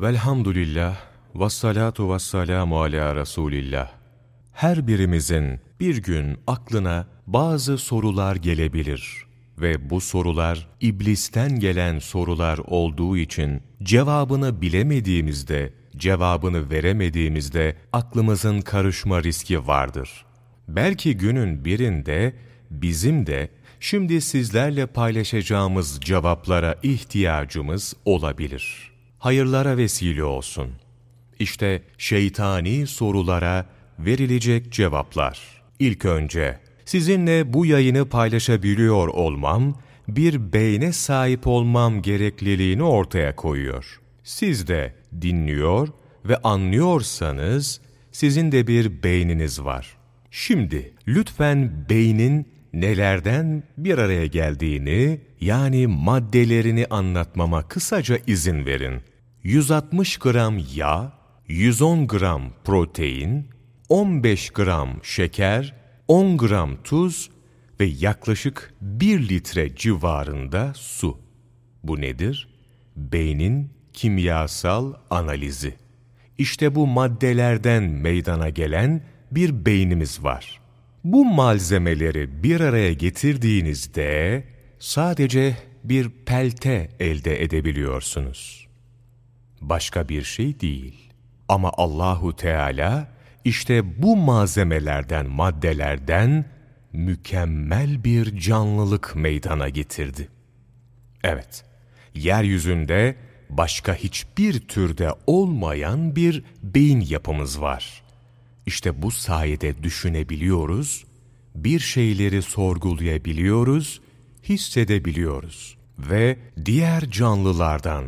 Velhamdülillah, vessalatu vesselamu ala Resulillah. Her birimizin bir gün aklına bazı sorular gelebilir ve bu sorular iblisten gelen sorular olduğu için cevabını bilemediğimizde, cevabını veremediğimizde aklımızın karışma riski vardır. Belki günün birinde bizim de şimdi sizlerle paylaşacağımız cevaplara ihtiyacımız olabilir. Hayırlara vesile olsun. İşte şeytani sorulara verilecek cevaplar. İlk önce sizinle bu yayını paylaşabiliyor olmam, bir beyne sahip olmam gerekliliğini ortaya koyuyor. Siz de dinliyor ve anlıyorsanız sizin de bir beyniniz var. Şimdi lütfen beynin nelerden bir araya geldiğini yani maddelerini anlatmama kısaca izin verin. 160 gram yağ, 110 gram protein, 15 gram şeker, 10 gram tuz ve yaklaşık 1 litre civarında su. Bu nedir? Beynin kimyasal analizi. İşte bu maddelerden meydana gelen bir beynimiz var. Bu malzemeleri bir araya getirdiğinizde sadece bir pelte elde edebiliyorsunuz. Başka bir şey değil. Ama Allahu Teala işte bu malzemelerden, maddelerden mükemmel bir canlılık meydana getirdi. Evet, yeryüzünde başka hiçbir türde olmayan bir beyin yapımız var. İşte bu sayede düşünebiliyoruz, bir şeyleri sorgulayabiliyoruz, hissedebiliyoruz ve diğer canlılardan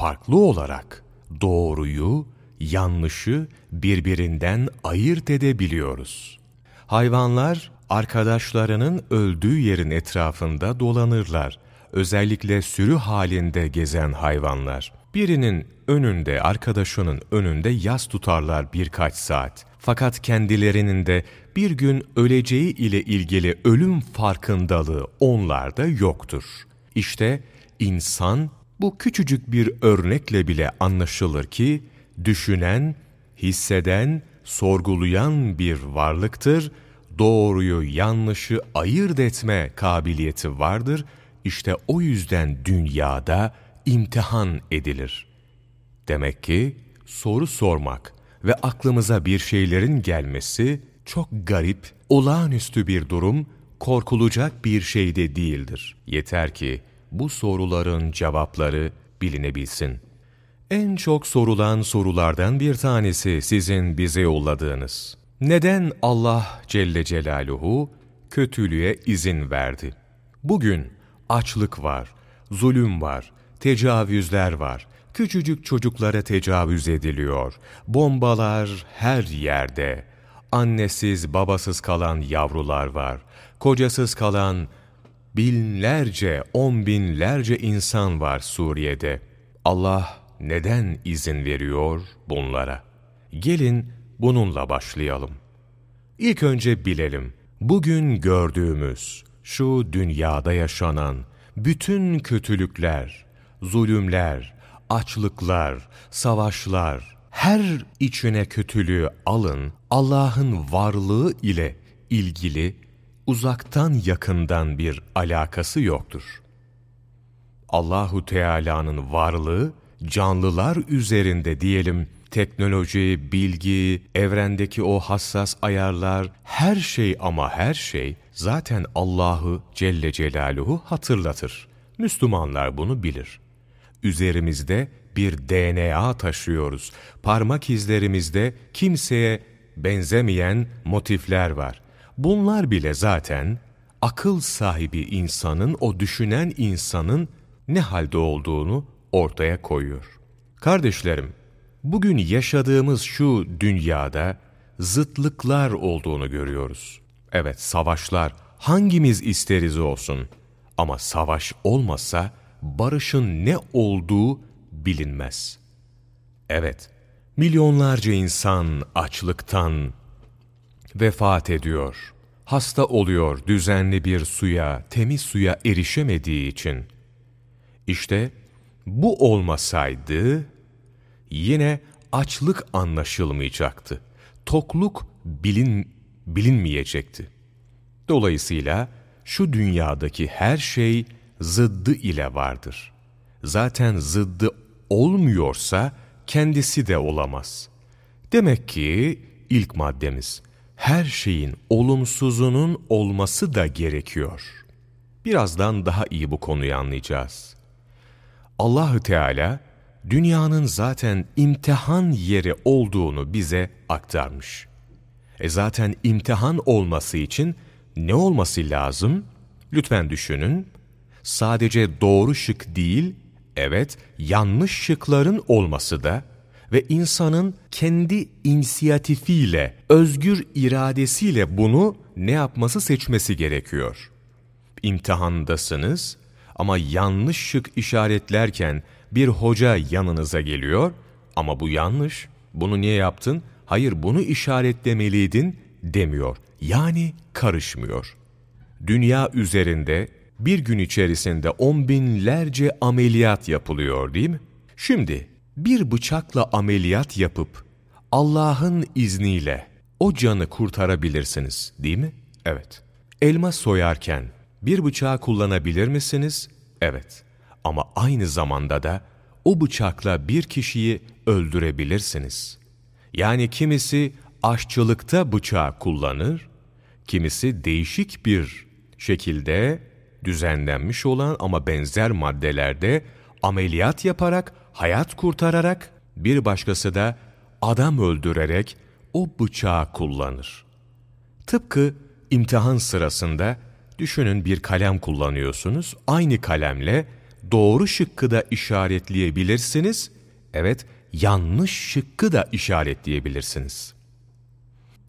farklı olarak doğruyu, yanlışı birbirinden ayırt edebiliyoruz. Hayvanlar arkadaşlarının öldüğü yerin etrafında dolanırlar. Özellikle sürü halinde gezen hayvanlar. Birinin önünde, arkadaşının önünde yas tutarlar birkaç saat. Fakat kendilerinin de bir gün öleceği ile ilgili ölüm farkındalığı onlarda yoktur. İşte insan bu küçücük bir örnekle bile anlaşılır ki düşünen, hisseden, sorgulayan bir varlıktır. Doğruyu, yanlışı ayırt etme kabiliyeti vardır. İşte o yüzden dünyada imtihan edilir. Demek ki soru sormak ve aklımıza bir şeylerin gelmesi çok garip, olağanüstü bir durum, korkulacak bir şey de değildir. Yeter ki bu soruların cevapları bilinebilsin. En çok sorulan sorulardan bir tanesi sizin bize yolladığınız. Neden Allah Celle Celaluhu kötülüğe izin verdi? Bugün açlık var, zulüm var, tecavüzler var, küçücük çocuklara tecavüz ediliyor, bombalar her yerde, annesiz babasız kalan yavrular var, kocasız kalan binlerce, on binlerce insan var Suriye'de. Allah neden izin veriyor bunlara? Gelin bununla başlayalım. İlk önce bilelim, bugün gördüğümüz, şu dünyada yaşanan bütün kötülükler, zulümler, açlıklar, savaşlar, her içine kötülüğü alın, Allah'ın varlığı ile ilgili uzaktan yakından bir alakası yoktur. Allahu Teala'nın varlığı canlılar üzerinde diyelim teknoloji, bilgi, evrendeki o hassas ayarlar, her şey ama her şey zaten Allah'ı Celle Celaluhu hatırlatır. Müslümanlar bunu bilir. Üzerimizde bir DNA taşıyoruz. Parmak izlerimizde kimseye benzemeyen motifler var. Bunlar bile zaten akıl sahibi insanın, o düşünen insanın ne halde olduğunu ortaya koyuyor. Kardeşlerim, bugün yaşadığımız şu dünyada zıtlıklar olduğunu görüyoruz. Evet, savaşlar hangimiz isteriz olsun ama savaş olmasa barışın ne olduğu bilinmez. Evet, milyonlarca insan açlıktan vefat ediyor. Hasta oluyor düzenli bir suya, temiz suya erişemediği için. İşte bu olmasaydı, yine açlık anlaşılmayacaktı. Tokluk bilin, bilinmeyecekti. Dolayısıyla şu dünyadaki her şey zıddı ile vardır. Zaten zıddı olmuyorsa kendisi de olamaz. Demek ki ilk maddemiz her şeyin olumsuzunun olması da gerekiyor. Birazdan daha iyi bu konuyu anlayacağız. Allahü Teala dünyanın zaten imtihan yeri olduğunu bize aktarmış. E zaten imtihan olması için ne olması lazım? Lütfen düşünün. Sadece doğru şık değil, evet yanlış şıkların olması da ve insanın kendi inisiyatifiyle, özgür iradesiyle bunu ne yapması seçmesi gerekiyor. İmtihandasınız ama yanlış şık işaretlerken bir hoca yanınıza geliyor ama bu yanlış, bunu niye yaptın? Hayır bunu işaretlemeliydin demiyor. Yani karışmıyor. Dünya üzerinde bir gün içerisinde on binlerce ameliyat yapılıyor değil mi? Şimdi bir bıçakla ameliyat yapıp Allah'ın izniyle o canı kurtarabilirsiniz değil mi? Evet. Elma soyarken bir bıçağı kullanabilir misiniz? Evet. Ama aynı zamanda da o bıçakla bir kişiyi öldürebilirsiniz. Yani kimisi aşçılıkta bıçağı kullanır, kimisi değişik bir şekilde düzenlenmiş olan ama benzer maddelerde ameliyat yaparak, hayat kurtararak, bir başkası da adam öldürerek o bıçağı kullanır. Tıpkı imtihan sırasında düşünün bir kalem kullanıyorsunuz, aynı kalemle doğru şıkkı da işaretleyebilirsiniz, evet yanlış şıkkı da işaretleyebilirsiniz.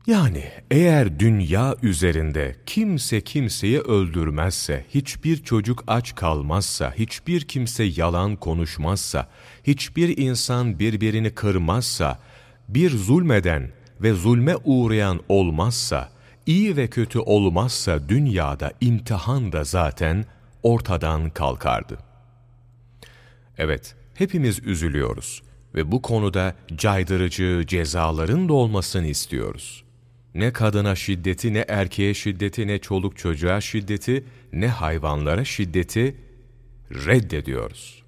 Yani eğer dünya üzerinde kimse kimseyi öldürmezse, hiçbir çocuk aç kalmazsa, hiçbir kimse yalan konuşmazsa, hiçbir insan birbirini kırmazsa, bir zulmeden ve zulme uğrayan olmazsa, iyi ve kötü olmazsa dünyada imtihan da zaten ortadan kalkardı. Evet, hepimiz üzülüyoruz ve bu konuda caydırıcı cezaların da olmasını istiyoruz. Ne kadına şiddeti, ne erkeğe şiddeti, ne çoluk çocuğa şiddeti, ne hayvanlara şiddeti reddediyoruz.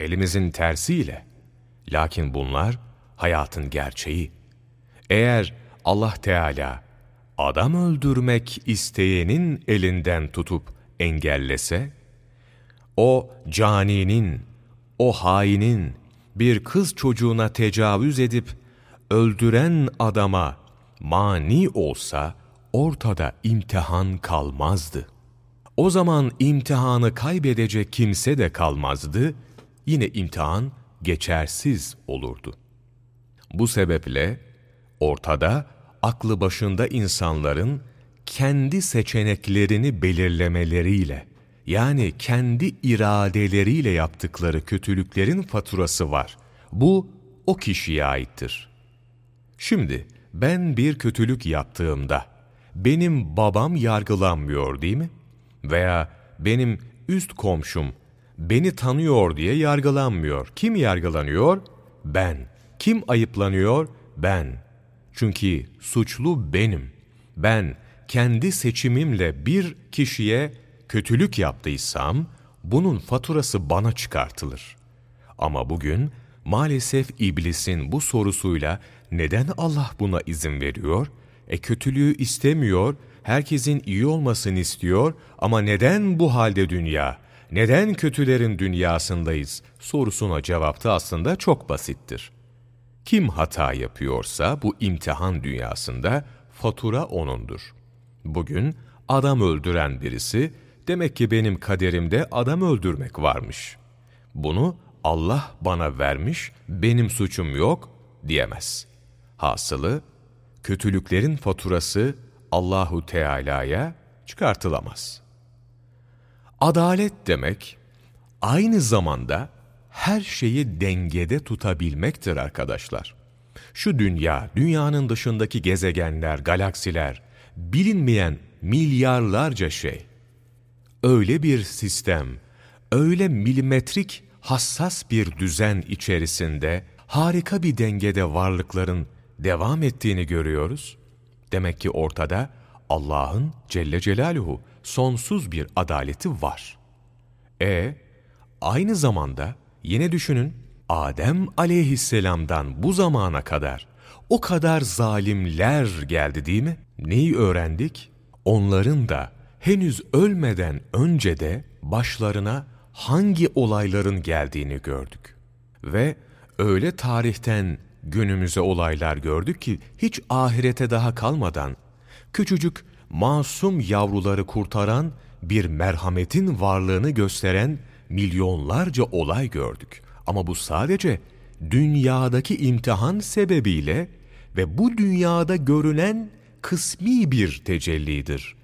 Elimizin tersiyle. Lakin bunlar hayatın gerçeği. Eğer Allah Teala adam öldürmek isteyenin elinden tutup engellese, o caninin, o hainin bir kız çocuğuna tecavüz edip öldüren adama mani olsa ortada imtihan kalmazdı. O zaman imtihanı kaybedecek kimse de kalmazdı, yine imtihan geçersiz olurdu. Bu sebeple ortada aklı başında insanların kendi seçeneklerini belirlemeleriyle, yani kendi iradeleriyle yaptıkları kötülüklerin faturası var. Bu o kişiye aittir. Şimdi ben bir kötülük yaptığımda benim babam yargılanmıyor değil mi? Veya benim üst komşum beni tanıyor diye yargılanmıyor. Kim yargılanıyor? Ben. Kim ayıplanıyor? Ben. Çünkü suçlu benim. Ben kendi seçimimle bir kişiye kötülük yaptıysam bunun faturası bana çıkartılır. Ama bugün maalesef iblisin bu sorusuyla neden Allah buna izin veriyor? E kötülüğü istemiyor, herkesin iyi olmasını istiyor ama neden bu halde dünya? Neden kötülerin dünyasındayız? Sorusuna cevapta aslında çok basittir. Kim hata yapıyorsa bu imtihan dünyasında fatura onundur. Bugün adam öldüren birisi, demek ki benim kaderimde adam öldürmek varmış. Bunu Allah bana vermiş, benim suçum yok diyemez. Hasılı, kötülüklerin faturası Allahu Teala'ya çıkartılamaz. Adalet demek, aynı zamanda her şeyi dengede tutabilmektir arkadaşlar. Şu dünya, dünyanın dışındaki gezegenler, galaksiler, bilinmeyen milyarlarca şey. Öyle bir sistem, öyle milimetrik hassas bir düzen içerisinde harika bir dengede varlıkların devam ettiğini görüyoruz. Demek ki ortada Allah'ın Celle Celaluhu sonsuz bir adaleti var. E aynı zamanda yine düşünün Adem aleyhisselamdan bu zamana kadar o kadar zalimler geldi değil mi? Neyi öğrendik? Onların da henüz ölmeden önce de başlarına hangi olayların geldiğini gördük. Ve öyle tarihten günümüze olaylar gördük ki hiç ahirete daha kalmadan küçücük masum yavruları kurtaran bir merhametin varlığını gösteren milyonlarca olay gördük. Ama bu sadece dünyadaki imtihan sebebiyle ve bu dünyada görünen kısmi bir tecellidir.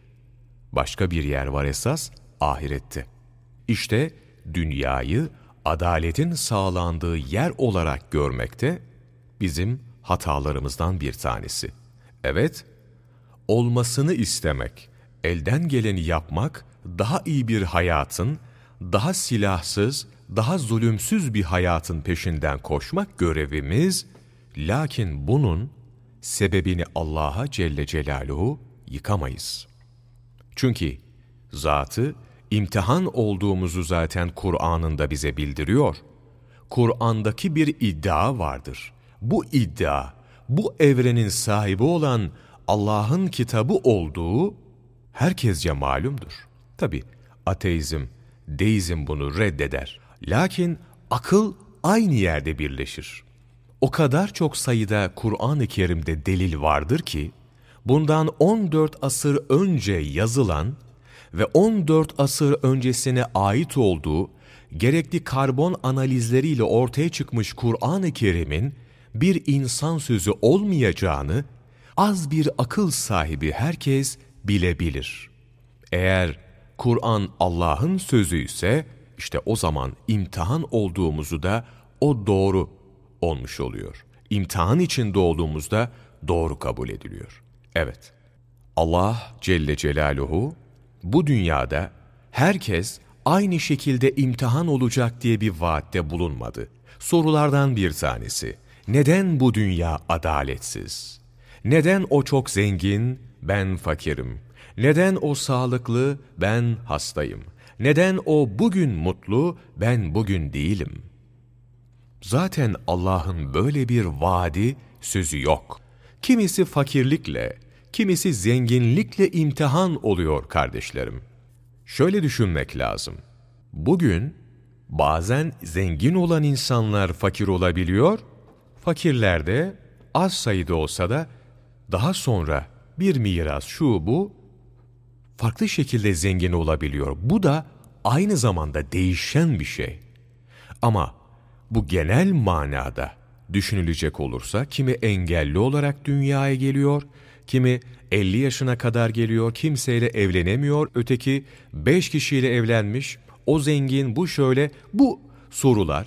Başka bir yer var esas ahirette. İşte dünyayı adaletin sağlandığı yer olarak görmekte bizim hatalarımızdan bir tanesi. Evet, olmasını istemek, elden geleni yapmak, daha iyi bir hayatın, daha silahsız, daha zulümsüz bir hayatın peşinden koşmak görevimiz, lakin bunun sebebini Allah'a Celle Celaluhu yıkamayız. Çünkü zatı imtihan olduğumuzu zaten Kur'an'ında bize bildiriyor. Kur'an'daki bir iddia vardır. Bu iddia, bu evrenin sahibi olan Allah'ın kitabı olduğu herkesce malumdur. Tabi ateizm, deizm bunu reddeder. Lakin akıl aynı yerde birleşir. O kadar çok sayıda Kur'an-ı Kerim'de delil vardır ki, bundan 14 asır önce yazılan ve 14 asır öncesine ait olduğu gerekli karbon analizleriyle ortaya çıkmış Kur'an-ı Kerim'in bir insan sözü olmayacağını az bir akıl sahibi herkes bilebilir. Eğer Kur'an Allah'ın sözü ise işte o zaman imtihan olduğumuzu da o doğru olmuş oluyor. İmtihan içinde olduğumuzda doğru kabul ediliyor. Evet, Allah Celle Celaluhu bu dünyada herkes aynı şekilde imtihan olacak diye bir vaatte bulunmadı. Sorulardan bir tanesi, neden bu dünya adaletsiz? Neden o çok zengin, ben fakirim? Neden o sağlıklı, ben hastayım? Neden o bugün mutlu, ben bugün değilim? Zaten Allah'ın böyle bir vaadi, sözü yok. Kimisi fakirlikle, kimisi zenginlikle imtihan oluyor kardeşlerim. Şöyle düşünmek lazım. Bugün bazen zengin olan insanlar fakir olabiliyor, fakirler de az sayıda olsa da daha sonra bir miras şu bu farklı şekilde zengin olabiliyor. Bu da aynı zamanda değişen bir şey. Ama bu genel manada düşünülecek olursa kimi engelli olarak dünyaya geliyor, kimi 50 yaşına kadar geliyor, kimseyle evlenemiyor, öteki 5 kişiyle evlenmiş, o zengin, bu şöyle, bu sorular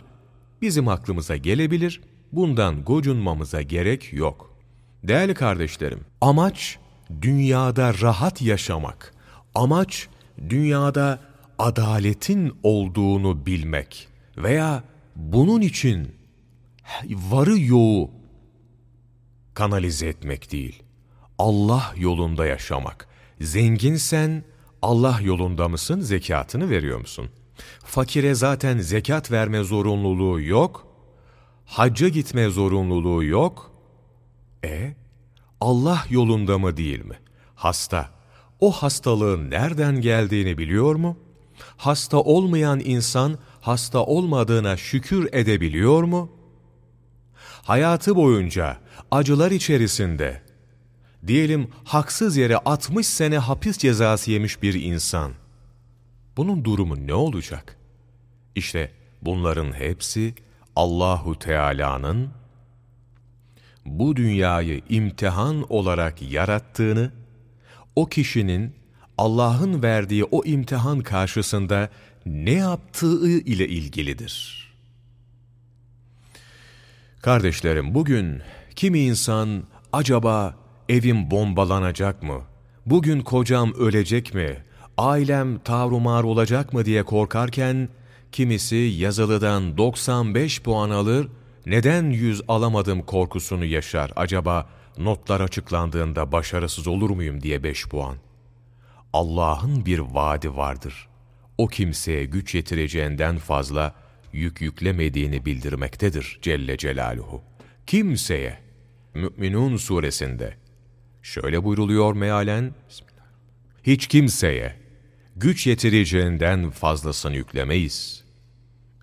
bizim aklımıza gelebilir, bundan gocunmamıza gerek yok. Değerli kardeşlerim, amaç dünyada rahat yaşamak, amaç dünyada adaletin olduğunu bilmek veya bunun için varı yoğu kanalize etmek değil. Allah yolunda yaşamak. Zenginsen Allah yolunda mısın, zekatını veriyor musun? Fakire zaten zekat verme zorunluluğu yok. Hacca gitme zorunluluğu yok. E Allah yolunda mı değil mi? Hasta. O hastalığın nereden geldiğini biliyor mu? Hasta olmayan insan hasta olmadığına şükür edebiliyor mu? Hayatı boyunca acılar içerisinde diyelim haksız yere 60 sene hapis cezası yemiş bir insan. Bunun durumu ne olacak? İşte bunların hepsi Allahu Teala'nın bu dünyayı imtihan olarak yarattığını, o kişinin Allah'ın verdiği o imtihan karşısında ne yaptığı ile ilgilidir. Kardeşlerim bugün kimi insan acaba evim bombalanacak mı? Bugün kocam ölecek mi? Ailem tavrumar olacak mı diye korkarken kimisi yazılıdan 95 puan alır, neden yüz alamadım korkusunu yaşar acaba notlar açıklandığında başarısız olur muyum diye beş puan. Allah'ın bir vaadi vardır. O kimseye güç yetireceğinden fazla yük yüklemediğini bildirmektedir Celle Celaluhu. Kimseye, Mü'minun suresinde, şöyle buyruluyor mealen, hiç kimseye güç yetireceğinden fazlasını yüklemeyiz.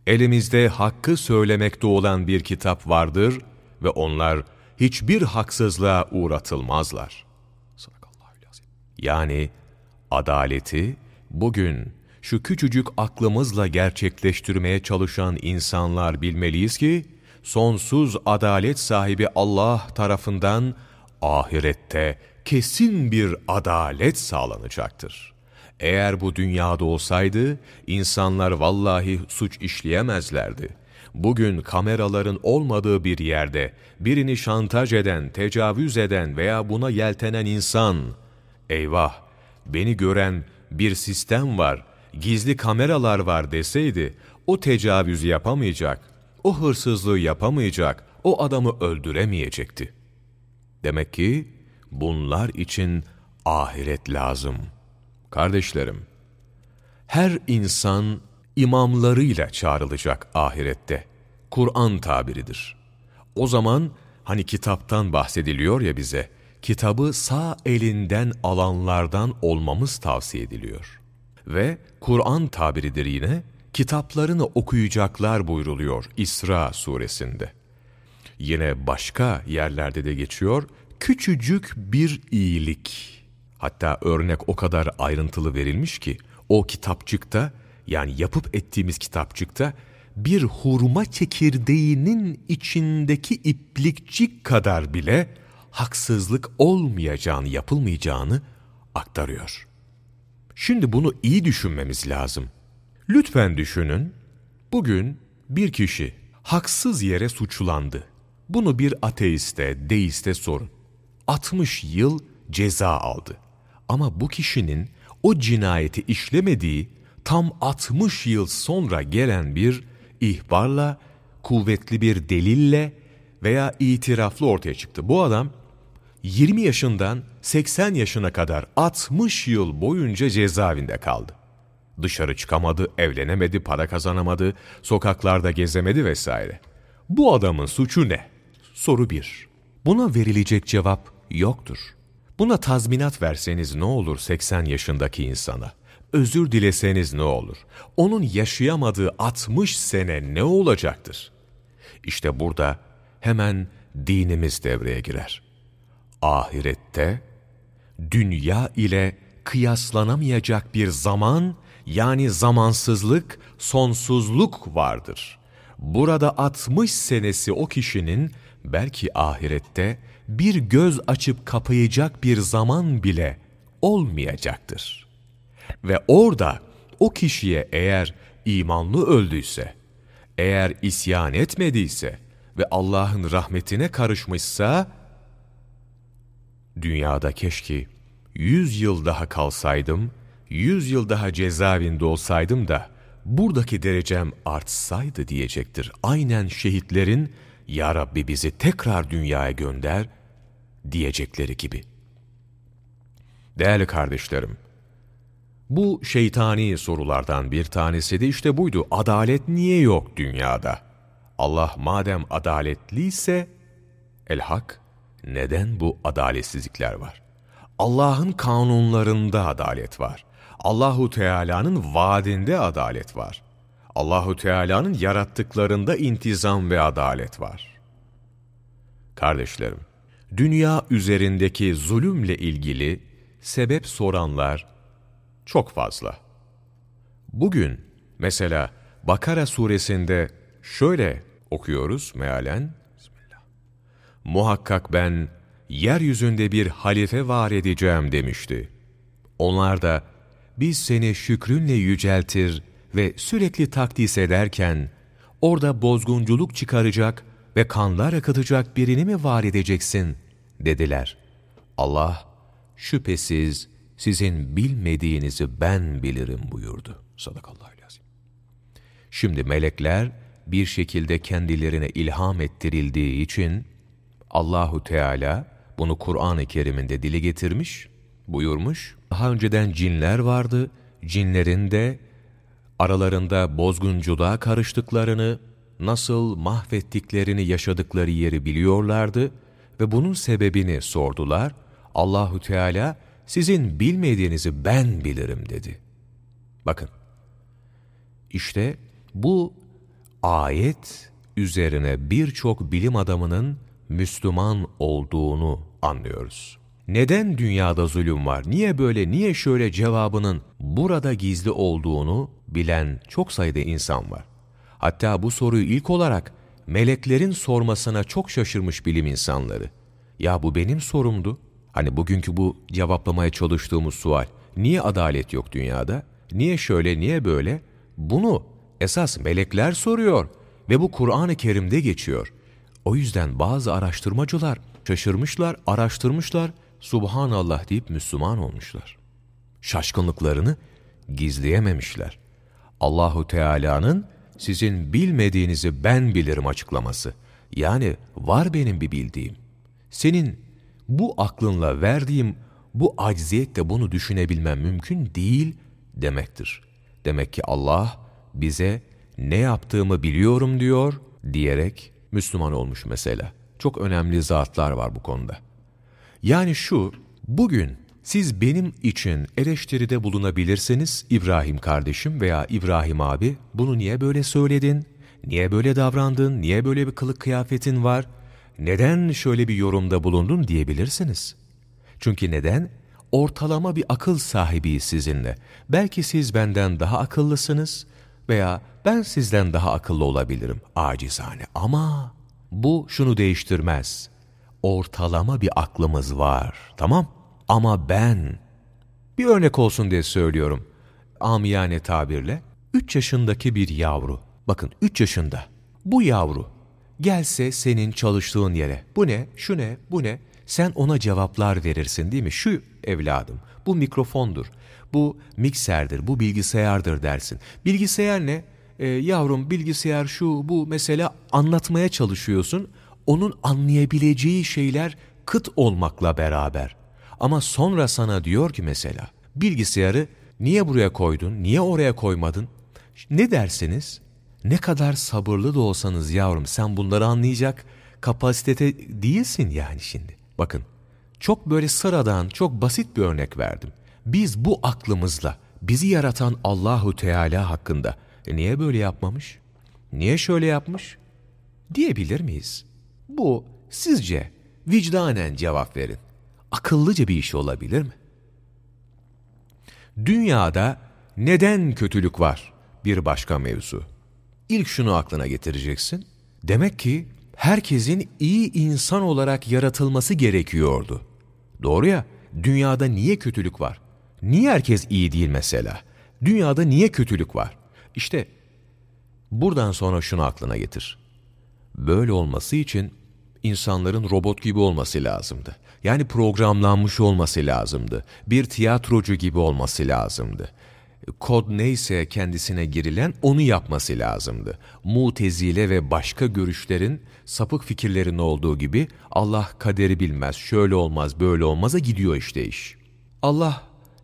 Elimizde hakkı söylemekte olan bir kitap vardır ve onlar hiçbir haksızlığa uğratılmazlar. Yani adaleti bugün şu küçücük aklımızla gerçekleştirmeye çalışan insanlar bilmeliyiz ki, sonsuz adalet sahibi Allah tarafından ahirette kesin bir adalet sağlanacaktır. Eğer bu dünyada olsaydı, insanlar vallahi suç işleyemezlerdi. Bugün kameraların olmadığı bir yerde birini şantaj eden, tecavüz eden veya buna yeltenen insan, eyvah beni gören bir sistem var, gizli kameralar var deseydi, o tecavüzü yapamayacak, o hırsızlığı yapamayacak, o adamı öldüremeyecekti. Demek ki bunlar için ahiret lazım. Kardeşlerim, her insan imamlarıyla çağrılacak ahirette. Kur'an tabiridir. O zaman hani kitaptan bahsediliyor ya bize, kitabı sağ elinden alanlardan olmamız tavsiye ediliyor. Ve Kur'an tabiridir yine, kitaplarını okuyacaklar buyruluyor İsra suresinde. Yine başka yerlerde de geçiyor, küçücük bir iyilik. Hatta örnek o kadar ayrıntılı verilmiş ki, o kitapçıkta, yani yapıp ettiğimiz kitapçıkta, bir hurma çekirdeğinin içindeki iplikçik kadar bile haksızlık olmayacağını, yapılmayacağını aktarıyor. Şimdi bunu iyi düşünmemiz lazım. Lütfen düşünün, bugün bir kişi haksız yere suçlandı. Bunu bir ateiste, deiste sorun. 60 yıl ceza aldı. Ama bu kişinin o cinayeti işlemediği tam 60 yıl sonra gelen bir ihbarla, kuvvetli bir delille veya itiraflı ortaya çıktı. Bu adam 20 yaşından 80 yaşına kadar 60 yıl boyunca cezaevinde kaldı. Dışarı çıkamadı, evlenemedi, para kazanamadı, sokaklarda gezemedi vesaire. Bu adamın suçu ne? Soru 1. Buna verilecek cevap yoktur. Buna tazminat verseniz ne olur 80 yaşındaki insana? Özür dileseniz ne olur? Onun yaşayamadığı 60 sene ne olacaktır? İşte burada hemen dinimiz devreye girer. Ahirette dünya ile kıyaslanamayacak bir zaman yani zamansızlık, sonsuzluk vardır. Burada 60 senesi o kişinin belki ahirette bir göz açıp kapayacak bir zaman bile olmayacaktır. Ve orada o kişiye eğer imanlı öldüyse, eğer isyan etmediyse ve Allah'ın rahmetine karışmışsa, dünyada keşke yüz yıl daha kalsaydım, yüz yıl daha cezaevinde olsaydım da buradaki derecem artsaydı diyecektir. Aynen şehitlerin Ya Rabbi bizi tekrar dünyaya gönder diyecekleri gibi. Değerli kardeşlerim, bu şeytani sorulardan bir tanesi de işte buydu. Adalet niye yok dünyada? Allah madem adaletliyse, el hak, neden bu adaletsizlikler var? Allah'ın kanunlarında adalet var. Allahu Teala'nın vaadinde adalet var. Allahu Teala'nın yarattıklarında intizam ve adalet var. Kardeşlerim, dünya üzerindeki zulümle ilgili sebep soranlar çok fazla. Bugün mesela Bakara suresinde şöyle okuyoruz mealen. Muhakkak ben yeryüzünde bir halife var edeceğim demişti. Onlar da biz seni şükrünle yüceltir ve sürekli takdis ederken orada bozgunculuk çıkaracak ve kanlar akıtacak birini mi var edeceksin dediler. Allah şüphesiz sizin bilmediğinizi ben bilirim buyurdu. Sadakallahu lazim. Şimdi melekler bir şekilde kendilerine ilham ettirildiği için Allahu Teala bunu Kur'an-ı Kerim'inde dile getirmiş, buyurmuş. Daha önceden cinler vardı, cinlerin de aralarında bozgunculuğa karıştıklarını, nasıl mahvettiklerini yaşadıkları yeri biliyorlardı ve bunun sebebini sordular. Allahu Teala sizin bilmediğinizi ben bilirim dedi. Bakın, işte bu ayet üzerine birçok bilim adamının Müslüman olduğunu anlıyoruz. Neden dünyada zulüm var, niye böyle, niye şöyle cevabının burada gizli olduğunu bilen çok sayıda insan var. Hatta bu soruyu ilk olarak meleklerin sormasına çok şaşırmış bilim insanları. Ya bu benim sorumdu. Hani bugünkü bu cevaplamaya çalıştığımız sual. Niye adalet yok dünyada? Niye şöyle, niye böyle? Bunu esas melekler soruyor ve bu Kur'an-ı Kerim'de geçiyor. O yüzden bazı araştırmacılar şaşırmışlar, araştırmışlar, Subhanallah deyip Müslüman olmuşlar. Şaşkınlıklarını gizleyememişler. Allahu Teala'nın sizin bilmediğinizi ben bilirim açıklaması. Yani var benim bir bildiğim. Senin bu aklınla verdiğim bu acziyette bunu düşünebilmem mümkün değil demektir. Demek ki Allah bize ne yaptığımı biliyorum diyor diyerek Müslüman olmuş mesela. Çok önemli zatlar var bu konuda. Yani şu, bugün siz benim için eleştiride bulunabilirseniz İbrahim kardeşim veya İbrahim abi bunu niye böyle söyledin, niye böyle davrandın, niye böyle bir kılık kıyafetin var, neden şöyle bir yorumda bulundun diyebilirsiniz. Çünkü neden? Ortalama bir akıl sahibiyiz sizinle. Belki siz benden daha akıllısınız veya ben sizden daha akıllı olabilirim acizane ama bu şunu değiştirmez. Ortalama bir aklımız var, tamam? Ama ben, bir örnek olsun diye söylüyorum, amiyane tabirle, 3 yaşındaki bir yavru, bakın 3 yaşında, bu yavru gelse senin çalıştığın yere, bu ne, şu ne, bu ne, sen ona cevaplar verirsin değil mi? Şu evladım, bu mikrofondur, bu mikserdir, bu bilgisayardır dersin. Bilgisayar ne? Ee, yavrum bilgisayar şu, bu mesela anlatmaya çalışıyorsun, onun anlayabileceği şeyler kıt olmakla beraber. Ama sonra sana diyor ki mesela, bilgisayarı niye buraya koydun, niye oraya koymadın? Ne dersiniz? Ne kadar sabırlı da olsanız yavrum sen bunları anlayacak kapasitete değilsin yani şimdi. Bakın çok böyle sıradan, çok basit bir örnek verdim. Biz bu aklımızla bizi yaratan Allahu Teala hakkında e niye böyle yapmamış? Niye şöyle yapmış? Diyebilir miyiz? Bu sizce vicdanen cevap verin. Akıllıca bir iş olabilir mi? Dünyada neden kötülük var? Bir başka mevzu. İlk şunu aklına getireceksin. Demek ki herkesin iyi insan olarak yaratılması gerekiyordu. Doğru ya, dünyada niye kötülük var? Niye herkes iyi değil mesela? Dünyada niye kötülük var? İşte buradan sonra şunu aklına getir. Böyle olması için insanların robot gibi olması lazımdı. Yani programlanmış olması lazımdı. Bir tiyatrocu gibi olması lazımdı. Kod neyse kendisine girilen onu yapması lazımdı. Mutezile ve başka görüşlerin, sapık fikirlerin olduğu gibi Allah kaderi bilmez, şöyle olmaz, böyle olmaza gidiyor işte iş. Allah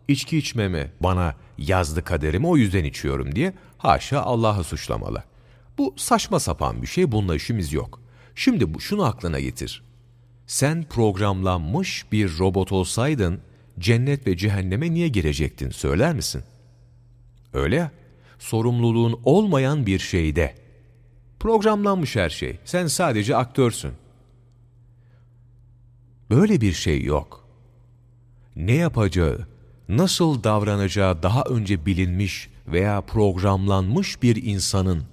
içki içmemi bana yazdı kaderimi o yüzden içiyorum diye haşa Allah'ı suçlamalı. Bu saçma sapan bir şey, bununla işimiz yok. Şimdi şunu aklına getir. Sen programlanmış bir robot olsaydın, cennet ve cehenneme niye girecektin söyler misin? Öyle ya, sorumluluğun olmayan bir şeyde. Programlanmış her şey, sen sadece aktörsün. Böyle bir şey yok. Ne yapacağı, nasıl davranacağı daha önce bilinmiş veya programlanmış bir insanın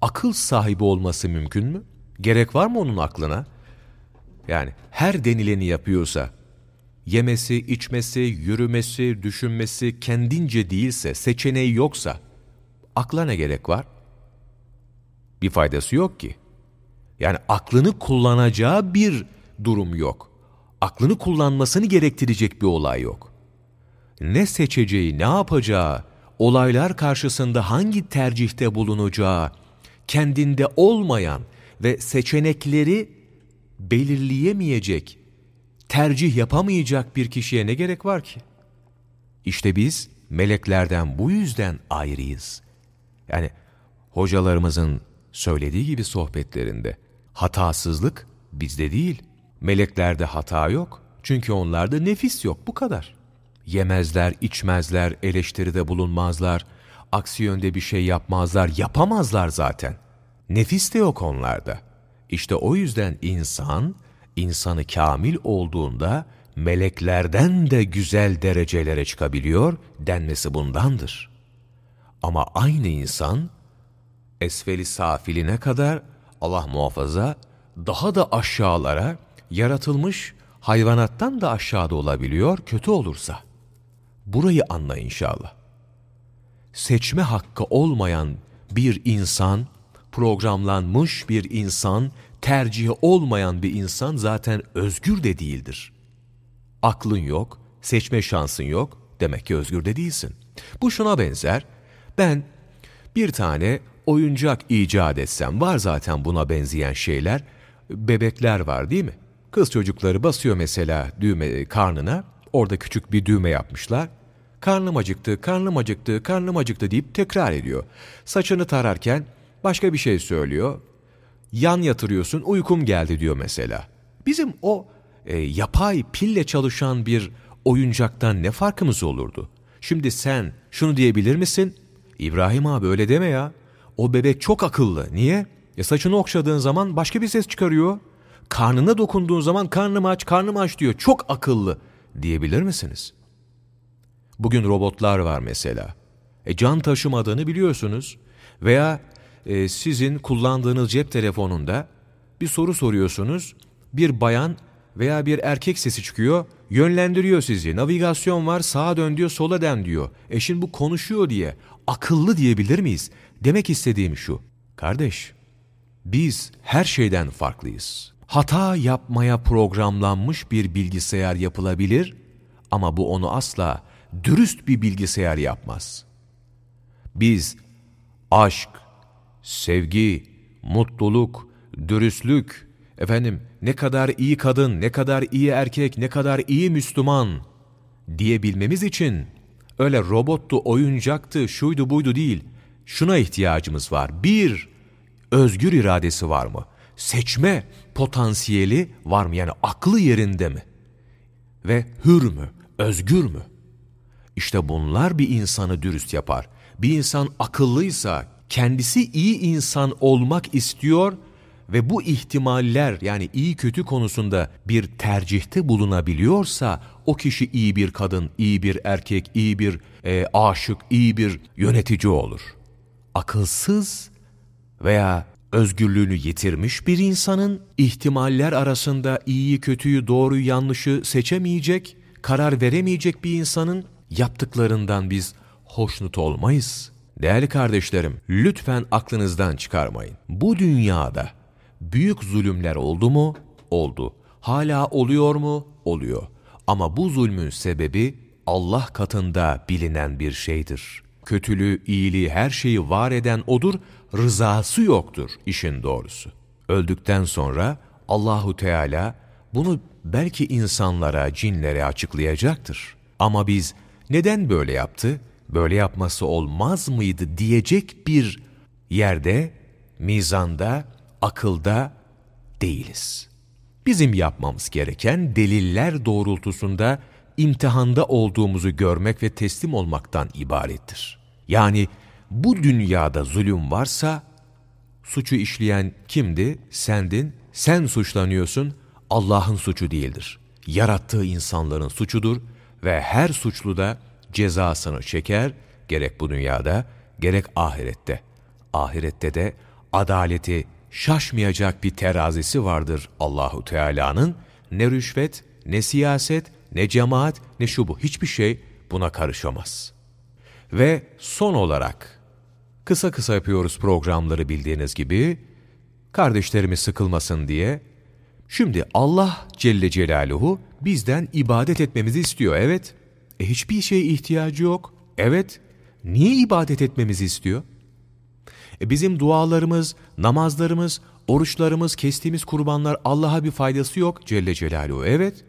akıl sahibi olması mümkün mü? Gerek var mı onun aklına? Yani her denileni yapıyorsa, yemesi, içmesi, yürümesi, düşünmesi kendince değilse, seçeneği yoksa, akla ne gerek var? Bir faydası yok ki. Yani aklını kullanacağı bir durum yok. Aklını kullanmasını gerektirecek bir olay yok. Ne seçeceği, ne yapacağı, olaylar karşısında hangi tercihte bulunacağı, kendinde olmayan ve seçenekleri belirleyemeyecek, tercih yapamayacak bir kişiye ne gerek var ki? İşte biz meleklerden bu yüzden ayrıyız. Yani hocalarımızın söylediği gibi sohbetlerinde hatasızlık bizde değil. Meleklerde hata yok. Çünkü onlarda nefis yok bu kadar. Yemezler, içmezler, eleştiride bulunmazlar, aksi yönde bir şey yapmazlar, yapamazlar zaten. Nefis de yok onlarda. İşte o yüzden insan, insanı kamil olduğunda meleklerden de güzel derecelere çıkabiliyor denmesi bundandır. Ama aynı insan, esfeli safiline kadar Allah muhafaza daha da aşağılara yaratılmış hayvanattan da aşağıda olabiliyor kötü olursa. Burayı anla inşallah. Seçme hakkı olmayan bir insan, programlanmış bir insan, tercihi olmayan bir insan zaten özgür de değildir. Aklın yok, seçme şansın yok, demek ki özgür de değilsin. Bu şuna benzer, ben bir tane oyuncak icat etsem, var zaten buna benzeyen şeyler, bebekler var değil mi? Kız çocukları basıyor mesela düğme karnına, orada küçük bir düğme yapmışlar. Karnım acıktı, karnım acıktı, karnım acıktı deyip tekrar ediyor. Saçını tararken başka bir şey söylüyor. Yan yatırıyorsun, uykum geldi diyor mesela. Bizim o e, yapay pille çalışan bir oyuncaktan ne farkımız olurdu? Şimdi sen şunu diyebilir misin? İbrahim abi öyle deme ya. O bebek çok akıllı. Niye? E saçını okşadığın zaman başka bir ses çıkarıyor. Karnına dokunduğun zaman karnım aç, karnım aç diyor. Çok akıllı diyebilir misiniz? Bugün robotlar var mesela. E can taşımadığını biliyorsunuz. Veya e, sizin kullandığınız cep telefonunda bir soru soruyorsunuz. Bir bayan veya bir erkek sesi çıkıyor, yönlendiriyor sizi. Navigasyon var, sağa dön diyor, sola dön diyor. E şimdi bu konuşuyor diye akıllı diyebilir miyiz? Demek istediğim şu. Kardeş, biz her şeyden farklıyız. Hata yapmaya programlanmış bir bilgisayar yapılabilir ama bu onu asla dürüst bir bilgisayar yapmaz. Biz aşk, sevgi, mutluluk, dürüstlük, efendim ne kadar iyi kadın, ne kadar iyi erkek, ne kadar iyi Müslüman diyebilmemiz için öyle robottu, oyuncaktı, şuydu buydu değil. Şuna ihtiyacımız var. Bir, özgür iradesi var mı? Seçme potansiyeli var mı? Yani aklı yerinde mi? Ve hür mü? Özgür mü? İşte bunlar bir insanı dürüst yapar. Bir insan akıllıysa, kendisi iyi insan olmak istiyor ve bu ihtimaller yani iyi kötü konusunda bir tercihte bulunabiliyorsa o kişi iyi bir kadın, iyi bir erkek, iyi bir e, aşık, iyi bir yönetici olur. Akılsız veya özgürlüğünü yitirmiş bir insanın ihtimaller arasında iyiyi, kötüyü, doğruyu, yanlışı seçemeyecek, karar veremeyecek bir insanın yaptıklarından biz hoşnut olmayız. Değerli kardeşlerim, lütfen aklınızdan çıkarmayın. Bu dünyada büyük zulümler oldu mu? Oldu. Hala oluyor mu? Oluyor. Ama bu zulmün sebebi Allah katında bilinen bir şeydir. Kötülüğü, iyiliği, her şeyi var eden O'dur, rızası yoktur işin doğrusu. Öldükten sonra Allahu Teala bunu belki insanlara, cinlere açıklayacaktır. Ama biz neden böyle yaptı, böyle yapması olmaz mıydı diyecek bir yerde, mizanda, akılda değiliz. Bizim yapmamız gereken deliller doğrultusunda imtihanda olduğumuzu görmek ve teslim olmaktan ibarettir. Yani bu dünyada zulüm varsa suçu işleyen kimdi? Sendin. Sen suçlanıyorsun. Allah'ın suçu değildir. Yarattığı insanların suçudur ve her suçlu da cezasını çeker gerek bu dünyada gerek ahirette. Ahirette de adaleti şaşmayacak bir terazisi vardır Allahu Teala'nın. Ne rüşvet, ne siyaset, ne cemaat, ne şu bu hiçbir şey buna karışamaz. Ve son olarak kısa kısa yapıyoruz programları bildiğiniz gibi kardeşlerimiz sıkılmasın diye. Şimdi Allah Celle Celaluhu bizden ibadet etmemizi istiyor evet. E hiçbir şeye ihtiyacı yok. Evet. Niye ibadet etmemizi istiyor? E bizim dualarımız, namazlarımız, oruçlarımız, kestiğimiz kurbanlar Allah'a bir faydası yok Celle Celaluhu. Evet.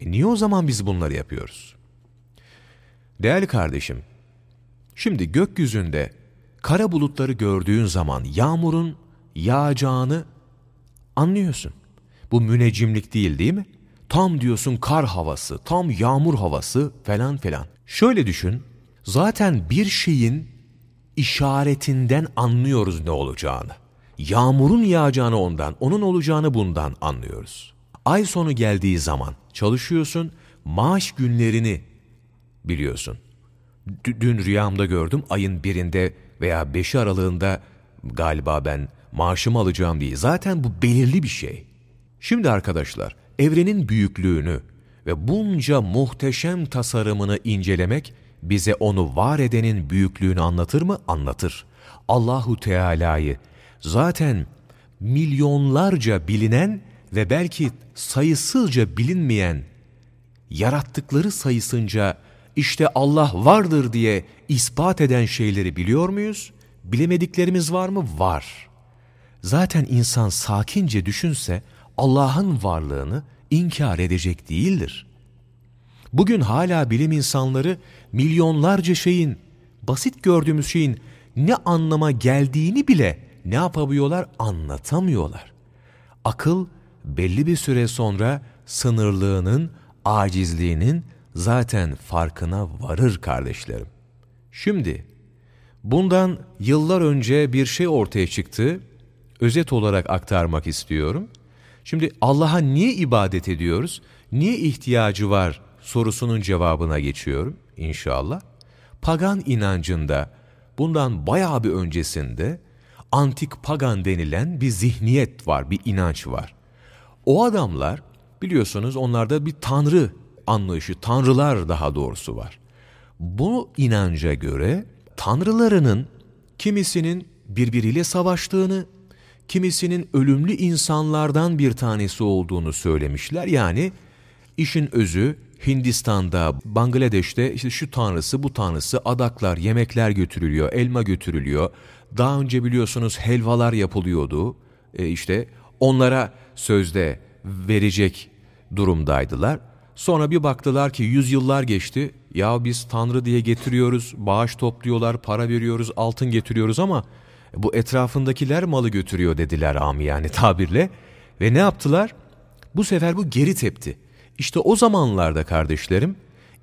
E niye o zaman biz bunları yapıyoruz? Değerli kardeşim, şimdi gökyüzünde kara bulutları gördüğün zaman yağmurun yağacağını anlıyorsun. Bu müneccimlik değil değil mi? Tam diyorsun kar havası, tam yağmur havası falan filan. Şöyle düşün, zaten bir şeyin işaretinden anlıyoruz ne olacağını. Yağmurun yağacağını ondan, onun olacağını bundan anlıyoruz. Ay sonu geldiği zaman çalışıyorsun, maaş günlerini biliyorsun. D dün rüyamda gördüm ayın birinde veya beşi aralığında galiba ben maaşımı alacağım diye. Zaten bu belirli bir şey. Şimdi arkadaşlar evrenin büyüklüğünü ve bunca muhteşem tasarımını incelemek bize onu var edenin büyüklüğünü anlatır mı? Anlatır. Allahu Teala'yı zaten milyonlarca bilinen ve belki sayısızca bilinmeyen yarattıkları sayısınca işte Allah vardır diye ispat eden şeyleri biliyor muyuz? Bilemediklerimiz var mı? Var. Zaten insan sakince düşünse Allah'ın varlığını inkar edecek değildir. Bugün hala bilim insanları milyonlarca şeyin, basit gördüğümüz şeyin ne anlama geldiğini bile ne yapabiliyorlar anlatamıyorlar. Akıl belli bir süre sonra sınırlığının, acizliğinin zaten farkına varır kardeşlerim. Şimdi bundan yıllar önce bir şey ortaya çıktı. Özet olarak aktarmak istiyorum. Şimdi Allah'a niye ibadet ediyoruz? Niye ihtiyacı var sorusunun cevabına geçiyorum inşallah. Pagan inancında bundan bayağı bir öncesinde antik pagan denilen bir zihniyet var, bir inanç var. O adamlar biliyorsunuz onlarda bir tanrı anlayışı, tanrılar daha doğrusu var. Bu inanca göre tanrılarının kimisinin birbiriyle savaştığını, kimisinin ölümlü insanlardan bir tanesi olduğunu söylemişler. Yani işin özü Hindistan'da, Bangladeş'te işte şu tanrısı, bu tanrısı, adaklar, yemekler götürülüyor, elma götürülüyor. Daha önce biliyorsunuz helvalar yapılıyordu. E işte onlara sözde verecek durumdaydılar. Sonra bir baktılar ki yüzyıllar geçti. Ya biz Tanrı diye getiriyoruz, bağış topluyorlar, para veriyoruz, altın getiriyoruz ama bu etrafındakiler malı götürüyor dediler ami yani tabirle. Ve ne yaptılar? Bu sefer bu geri tepti. İşte o zamanlarda kardeşlerim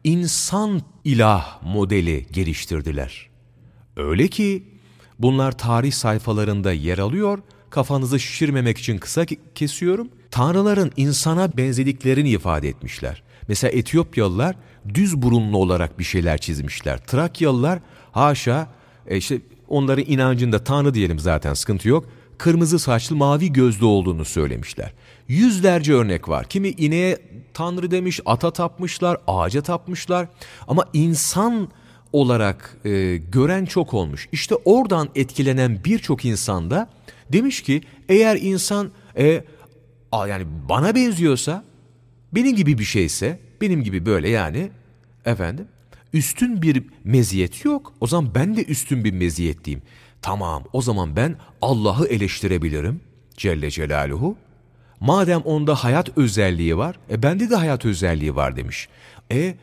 insan ilah modeli geliştirdiler. Öyle ki bunlar tarih sayfalarında yer alıyor. Kafanızı şişirmemek için kısa kesiyorum. Tanrıların insana benzediklerini ifade etmişler. Mesela Etiyopyalılar düz burunlu olarak bir şeyler çizmişler. Trakyalılar haşa e işte onların inancında Tanrı diyelim zaten sıkıntı yok. Kırmızı saçlı mavi gözlü olduğunu söylemişler. Yüzlerce örnek var. Kimi ineğe Tanrı demiş, ata tapmışlar, ağaca tapmışlar. Ama insan olarak e, gören çok olmuş. İşte oradan etkilenen birçok insan da demiş ki eğer insan e, yani bana benziyorsa, benim gibi bir şeyse, benim gibi böyle yani efendim üstün bir meziyet yok. O zaman ben de üstün bir meziyetliyim. Tamam o zaman ben Allah'ı eleştirebilirim Celle Celaluhu. Madem onda hayat özelliği var, e bende de hayat özelliği var demiş. E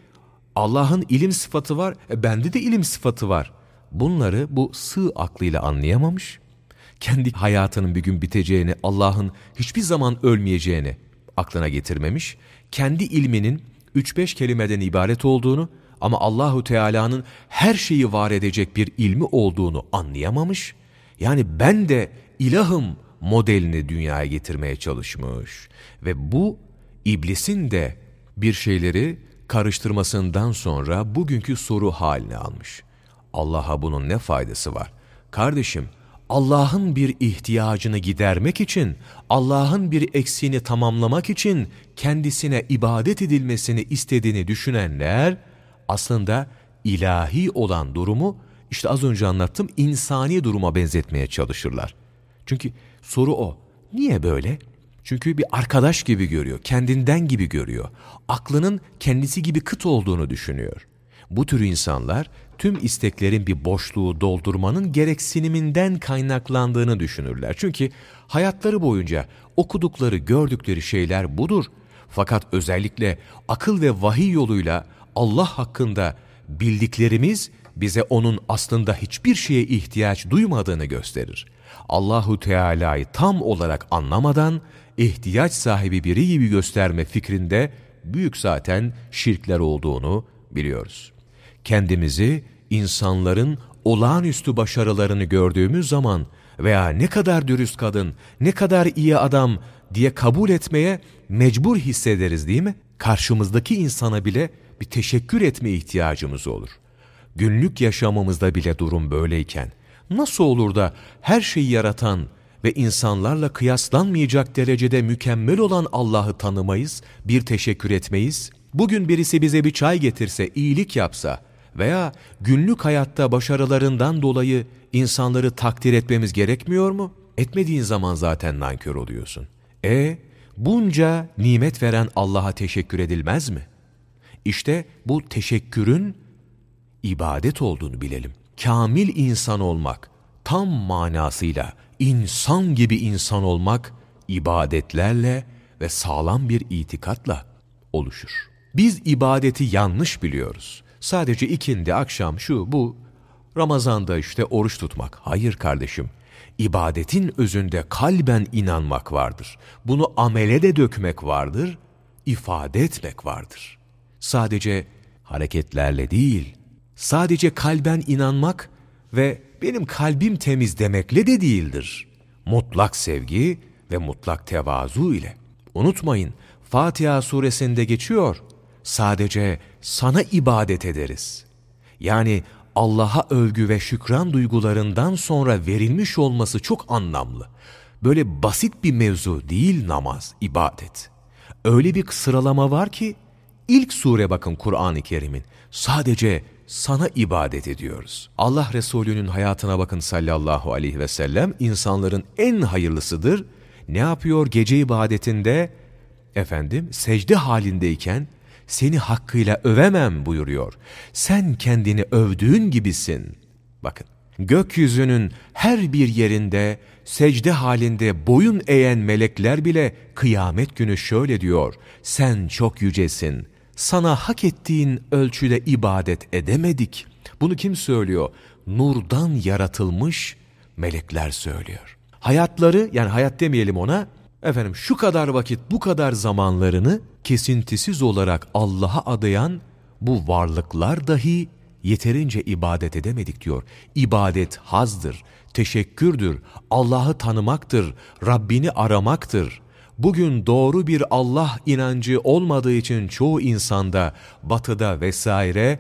Allah'ın ilim sıfatı var, e bende de ilim sıfatı var. Bunları bu sığ aklıyla anlayamamış. Kendi hayatının bir gün biteceğini, Allah'ın hiçbir zaman ölmeyeceğini aklına getirmemiş. Kendi ilminin 3-5 kelimeden ibaret olduğunu ama Allahu Teala'nın her şeyi var edecek bir ilmi olduğunu anlayamamış. Yani ben de ilahım modelini dünyaya getirmeye çalışmış. Ve bu iblisin de bir şeyleri karıştırmasından sonra bugünkü soru haline almış. Allah'a bunun ne faydası var? Kardeşim, Allah'ın bir ihtiyacını gidermek için, Allah'ın bir eksiğini tamamlamak için kendisine ibadet edilmesini istediğini düşünenler, aslında ilahi olan durumu, işte az önce anlattım, insani duruma benzetmeye çalışırlar. Çünkü Soru o. Niye böyle? Çünkü bir arkadaş gibi görüyor, kendinden gibi görüyor. Aklının kendisi gibi kıt olduğunu düşünüyor. Bu tür insanlar tüm isteklerin bir boşluğu doldurmanın gereksiniminden kaynaklandığını düşünürler. Çünkü hayatları boyunca okudukları, gördükleri şeyler budur. Fakat özellikle akıl ve vahiy yoluyla Allah hakkında bildiklerimiz bize onun aslında hiçbir şeye ihtiyaç duymadığını gösterir. Allahu Teala'yı tam olarak anlamadan ihtiyaç sahibi biri gibi gösterme fikrinde büyük zaten şirkler olduğunu biliyoruz. Kendimizi insanların olağanüstü başarılarını gördüğümüz zaman veya ne kadar dürüst kadın, ne kadar iyi adam diye kabul etmeye mecbur hissederiz değil mi? Karşımızdaki insana bile bir teşekkür etme ihtiyacımız olur. Günlük yaşamımızda bile durum böyleyken nasıl olur da her şeyi yaratan ve insanlarla kıyaslanmayacak derecede mükemmel olan Allah'ı tanımayız, bir teşekkür etmeyiz? Bugün birisi bize bir çay getirse, iyilik yapsa veya günlük hayatta başarılarından dolayı insanları takdir etmemiz gerekmiyor mu? Etmediğin zaman zaten nankör oluyorsun. E bunca nimet veren Allah'a teşekkür edilmez mi? İşte bu teşekkürün ibadet olduğunu bilelim. Kamil insan olmak, tam manasıyla insan gibi insan olmak ibadetlerle ve sağlam bir itikatla oluşur. Biz ibadeti yanlış biliyoruz. Sadece ikindi, akşam, şu, bu, Ramazan'da işte oruç tutmak. Hayır kardeşim, ibadetin özünde kalben inanmak vardır. Bunu amele de dökmek vardır, ifade etmek vardır. Sadece hareketlerle değil, sadece kalben inanmak ve benim kalbim temiz demekle de değildir. Mutlak sevgi ve mutlak tevazu ile. Unutmayın, Fatiha suresinde geçiyor, sadece sana ibadet ederiz. Yani Allah'a övgü ve şükran duygularından sonra verilmiş olması çok anlamlı. Böyle basit bir mevzu değil namaz, ibadet. Öyle bir sıralama var ki, ilk sure bakın Kur'an-ı Kerim'in, sadece sana ibadet ediyoruz. Allah Resulü'nün hayatına bakın sallallahu aleyhi ve sellem, insanların en hayırlısıdır. Ne yapıyor gece ibadetinde? Efendim, secde halindeyken, seni hakkıyla övemem buyuruyor. Sen kendini övdüğün gibisin. Bakın, gökyüzünün her bir yerinde secde halinde boyun eğen melekler bile kıyamet günü şöyle diyor. Sen çok yücesin. Sana hak ettiğin ölçüde ibadet edemedik. Bunu kim söylüyor? Nurdan yaratılmış melekler söylüyor. Hayatları yani hayat demeyelim ona efendim şu kadar vakit bu kadar zamanlarını kesintisiz olarak Allah'a adayan bu varlıklar dahi yeterince ibadet edemedik diyor. İbadet hazdır, teşekkürdür, Allah'ı tanımaktır, Rabbini aramaktır. Bugün doğru bir Allah inancı olmadığı için çoğu insanda, batıda vesaire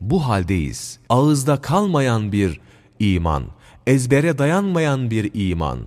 bu haldeyiz. Ağızda kalmayan bir iman, ezbere dayanmayan bir iman,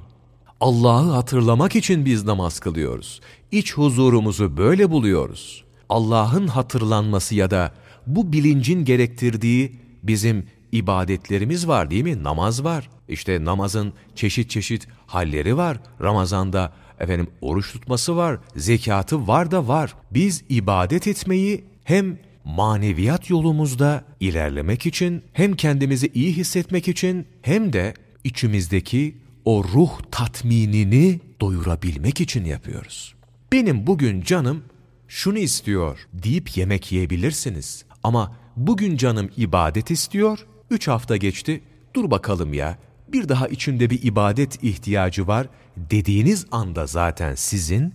Allah'ı hatırlamak için biz namaz kılıyoruz. İç huzurumuzu böyle buluyoruz. Allah'ın hatırlanması ya da bu bilincin gerektirdiği bizim ibadetlerimiz var değil mi? Namaz var. İşte namazın çeşit çeşit halleri var. Ramazanda efendim oruç tutması var, zekatı var da var. Biz ibadet etmeyi hem maneviyat yolumuzda ilerlemek için hem kendimizi iyi hissetmek için hem de içimizdeki o ruh tatminini doyurabilmek için yapıyoruz. Benim bugün canım şunu istiyor deyip yemek yiyebilirsiniz. Ama bugün canım ibadet istiyor, üç hafta geçti, dur bakalım ya, bir daha içinde bir ibadet ihtiyacı var dediğiniz anda zaten sizin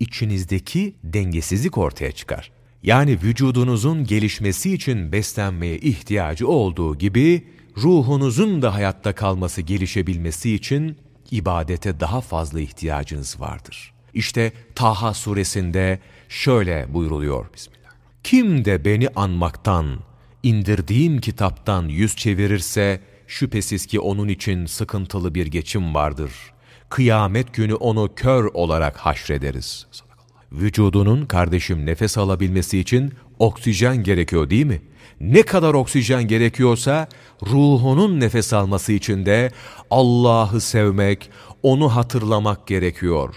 içinizdeki dengesizlik ortaya çıkar. Yani vücudunuzun gelişmesi için beslenmeye ihtiyacı olduğu gibi ruhunuzun da hayatta kalması, gelişebilmesi için ibadete daha fazla ihtiyacınız vardır. İşte Taha suresinde şöyle buyruluyor Bismillah. Kim de beni anmaktan, indirdiğim kitaptan yüz çevirirse, şüphesiz ki onun için sıkıntılı bir geçim vardır. Kıyamet günü onu kör olarak haşrederiz. Vücudunun kardeşim nefes alabilmesi için oksijen gerekiyor değil mi? ne kadar oksijen gerekiyorsa ruhunun nefes alması için de Allah'ı sevmek, onu hatırlamak gerekiyor.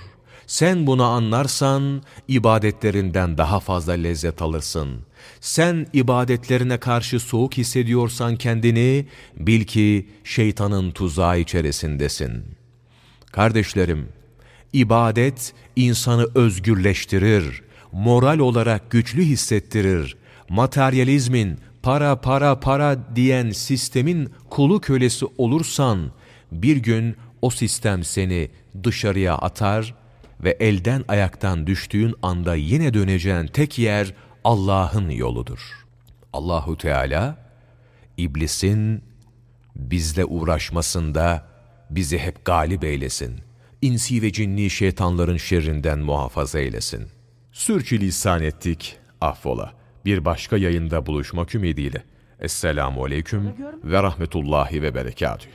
Sen bunu anlarsan ibadetlerinden daha fazla lezzet alırsın. Sen ibadetlerine karşı soğuk hissediyorsan kendini, bil ki şeytanın tuzağı içerisindesin. Kardeşlerim, ibadet insanı özgürleştirir, moral olarak güçlü hissettirir. Materyalizmin, para para para diyen sistemin kulu kölesi olursan, bir gün o sistem seni dışarıya atar ve elden ayaktan düştüğün anda yine döneceğin tek yer Allah'ın yoludur. Allahu Teala iblisin bizle uğraşmasında bizi hep galip eylesin. İnsi ve cinni şeytanların şerrinden muhafaza eylesin. Sürçülisan ettik, affola. Bir başka yayında buluşmak ümidiyle. Esselamu Aleyküm ve Rahmetullahi ve Berekatühü.